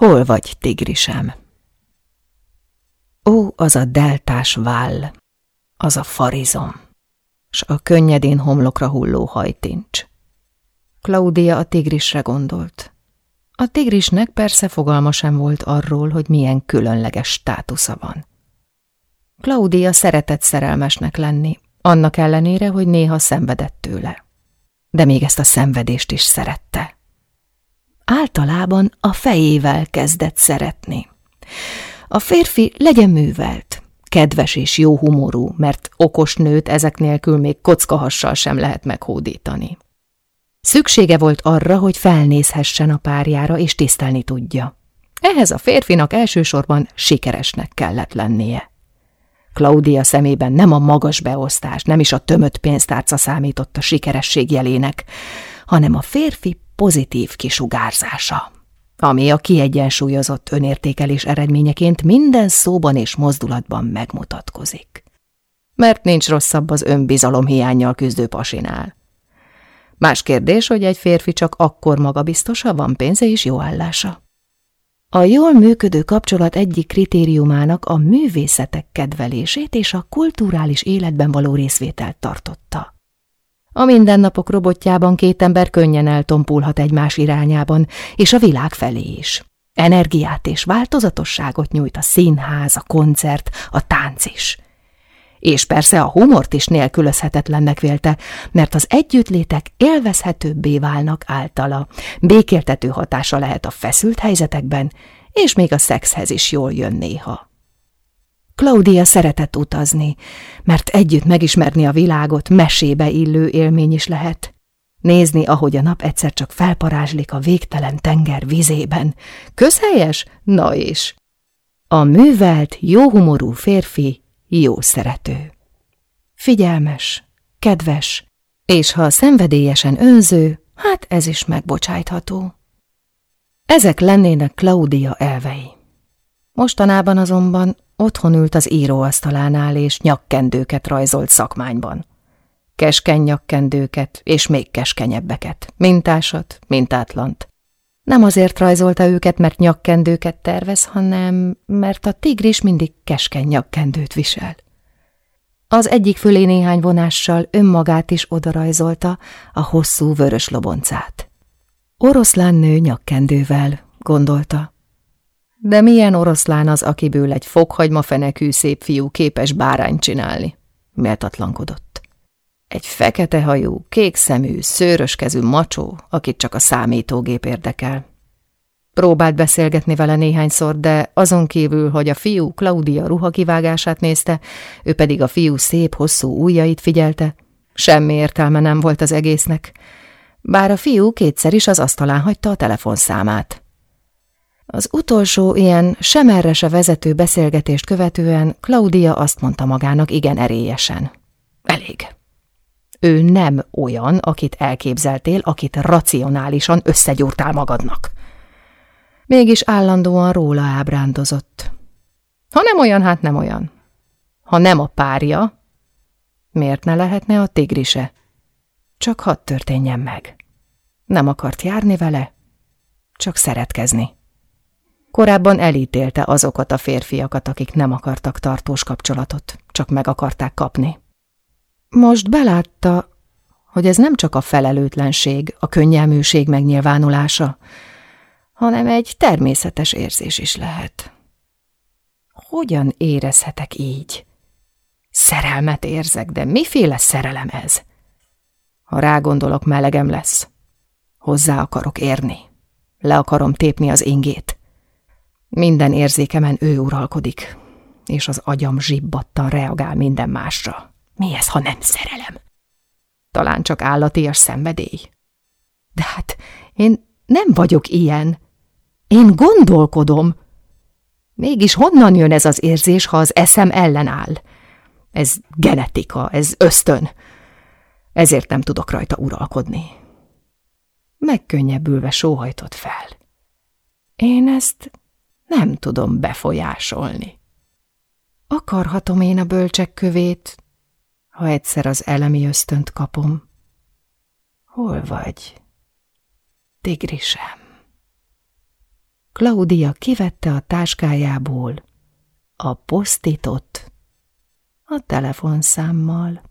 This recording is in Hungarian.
Hol vagy, tigrisem? Ó, az a deltás váll, az a farizom, s a könnyedén homlokra hulló hajtincs. Klaudia a tigrisre gondolt. A tigrisnek persze fogalma sem volt arról, hogy milyen különleges státusza van. Klaudia szeretett szerelmesnek lenni, annak ellenére, hogy néha szenvedett tőle. De még ezt a szenvedést is szerette. Általában a fejével kezdett szeretni. A férfi legyen művelt, kedves és jó humorú, mert okos nőt ezek nélkül még kockahassal sem lehet meghódítani. Szüksége volt arra, hogy felnézhessen a párjára és tisztelni tudja. Ehhez a férfinak elsősorban sikeresnek kellett lennie. Claudia szemében nem a magas beosztás, nem is a tömött pénztárca számított a sikeresség jelének, hanem a férfi pozitív kisugárzása, ami a kiegyensúlyozott önértékelés eredményeként minden szóban és mozdulatban megmutatkozik. Mert nincs rosszabb az önbizalom hiányjal küzdő pasinál. Más kérdés, hogy egy férfi csak akkor magabiztosa, van pénze és jó állása. A jól működő kapcsolat egyik kritériumának a művészetek kedvelését és a kulturális életben való részvételt tartotta. A mindennapok robotjában két ember könnyen eltompulhat egymás irányában, és a világ felé is. Energiát és változatosságot nyújt a színház, a koncert, a tánc is – és persze a humort is nélkülözhetetlennek vélte, mert az együttlétek élvezhetőbbé válnak általa, békéltető hatása lehet a feszült helyzetekben, és még a szexhez is jól jön néha. Claudia szeretett utazni, mert együtt megismerni a világot mesébe illő élmény is lehet. Nézni, ahogy a nap egyszer csak felparázslik a végtelen tenger vizében. Közhelyes? Na és! A művelt, jóhumorú férfi jó szerető. Figyelmes, kedves, és ha szenvedélyesen önző, hát ez is megbocsájtható. Ezek lennének Claudia elvei. Mostanában azonban otthon ült az íróasztalánál, és nyakkendőket rajzolt szakmányban. Keskeny nyakkendőket, és még keskenyebbeket, mintásat, mintátlant. Nem azért rajzolta őket, mert nyakkendőket tervez, hanem mert a tigris mindig keskeny nyakkendőt visel. Az egyik fölé néhány vonással önmagát is odarajzolta, a hosszú vörös loboncát. Oroszlán nő nyakkendővel, gondolta. De milyen oroszlán az, akiből egy fokhagyma fenekű szép fiú képes bárányt csinálni? Méltatlankodott. Egy fekete hajú, kék szemű, szőrös kezű macsó, akit csak a számítógép érdekel. Próbált beszélgetni vele néhányszor, de azon kívül, hogy a fiú Claudia ruhakivágását nézte, ő pedig a fiú szép, hosszú ujjait figyelte, semmi értelme nem volt az egésznek, bár a fiú kétszer is az asztalán hagyta a telefonszámát. Az utolsó ilyen semerre se vezető beszélgetést követően Claudia azt mondta magának igen erélyesen. Elég. Ő nem olyan, akit elképzeltél, akit racionálisan összegyúrtál magadnak. Mégis állandóan róla ábrándozott. Ha nem olyan, hát nem olyan. Ha nem a párja, miért ne lehetne a tigrise? Csak hadd történjen meg. Nem akart járni vele, csak szeretkezni. Korábban elítélte azokat a férfiakat, akik nem akartak tartós kapcsolatot, csak meg akarták kapni. Most belátta, hogy ez nem csak a felelőtlenség, a könnyelműség megnyilvánulása, hanem egy természetes érzés is lehet. Hogyan érezhetek így? Szerelmet érzek, de miféle szerelem ez? Ha rágondolok, melegem lesz. Hozzá akarok érni. Le akarom tépni az ingét. Minden érzékemen ő uralkodik, és az agyam zsibbattan reagál minden másra. Mi ez, ha nem szerelem? Talán csak állatias szenvedély. De hát én nem vagyok ilyen. Én gondolkodom. Mégis honnan jön ez az érzés, ha az eszem ellenáll? Ez genetika, ez ösztön. Ezért nem tudok rajta uralkodni. Megkönnyebbülve sóhajtott fel. Én ezt nem tudom befolyásolni. Akarhatom én a bölcsek kövét, ha egyszer az elemi ösztönt kapom. Hol vagy? Tigrisem. Claudia kivette a táskájából a posztitot a telefonszámmal.